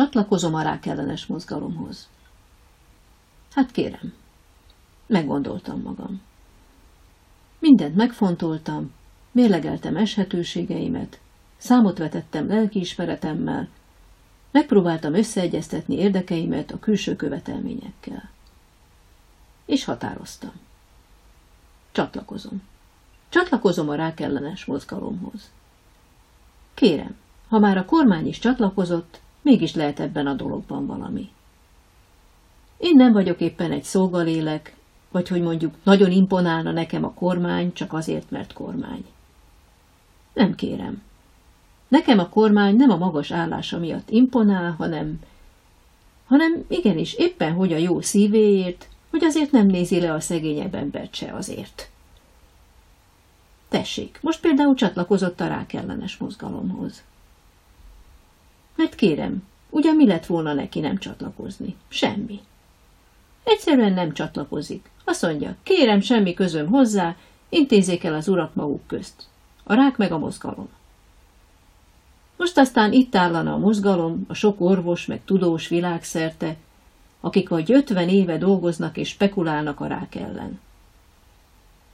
Csatlakozom a rákellenes mozgalomhoz. Hát kérem, meggondoltam magam. Mindent megfontoltam, mérlegeltem eshetőségeimet, számot vetettem lelkiismeretemmel, megpróbáltam összeegyeztetni érdekeimet a külső követelményekkel. És határoztam. Csatlakozom. Csatlakozom a rákellenes mozgalomhoz. Kérem, ha már a kormány is csatlakozott, mégis lehet ebben a dologban valami. Én nem vagyok éppen egy szolgalélek, vagy hogy mondjuk nagyon imponálna nekem a kormány, csak azért, mert kormány. Nem kérem. Nekem a kormány nem a magas állása miatt imponál, hanem, hanem igenis éppen hogy a jó szívéért, hogy azért nem nézi le a szegényebb embert se azért. Tessék, most például csatlakozott a rákellenes mozgalomhoz. Kérem, ugye mi lett volna neki nem csatlakozni? Semmi. Egyszerűen nem csatlakozik. Azt mondja, kérem, semmi közöm hozzá, intézzék el az urak maguk közt. A rák meg a mozgalom. Most aztán itt állana a mozgalom, a sok orvos meg tudós világszerte, akik vagy ötven éve dolgoznak és spekulálnak a rák ellen.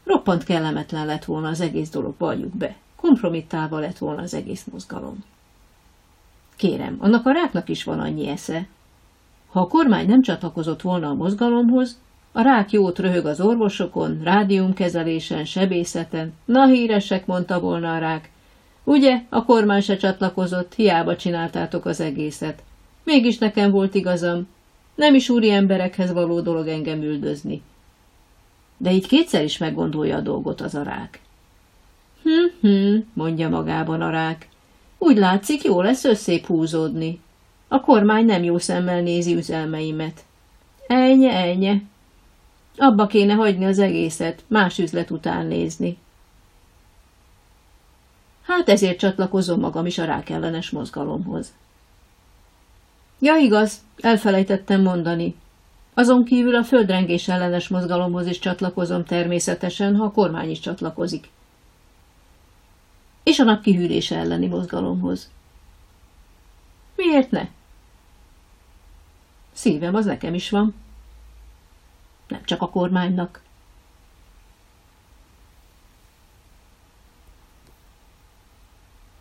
Roppant kellemetlen lett volna az egész dolog, valljuk be. Kompromittálva lett volna az egész mozgalom. Kérem, annak a ráknak is van annyi esze. Ha a kormány nem csatlakozott volna a mozgalomhoz, a rák jót röhög az orvosokon, rádiumkezelésen, sebészeten. Na híresek, mondta volna a rák. Ugye, a kormány se csatlakozott, hiába csináltátok az egészet. Mégis nekem volt igazam. Nem is úri emberekhez való dolog engem üldözni. De így kétszer is meggondolja a dolgot az a rák. Hm-hm, mondja magában a rák. Úgy látszik, jó lesz összép. A kormány nem jó szemmel nézi üzelmeimet. Ennyi, ennyi. Abba kéne hagyni az egészet, más üzlet után nézni. Hát ezért csatlakozom magam is a rákellenes mozgalomhoz. Ja, igaz, elfelejtettem mondani. Azon kívül a földrengés ellenes mozgalomhoz is csatlakozom természetesen, ha a kormány is csatlakozik. És a nap kihűlése elleni mozgalomhoz. Miért ne? Szívem az nekem is van. Nem csak a kormánynak.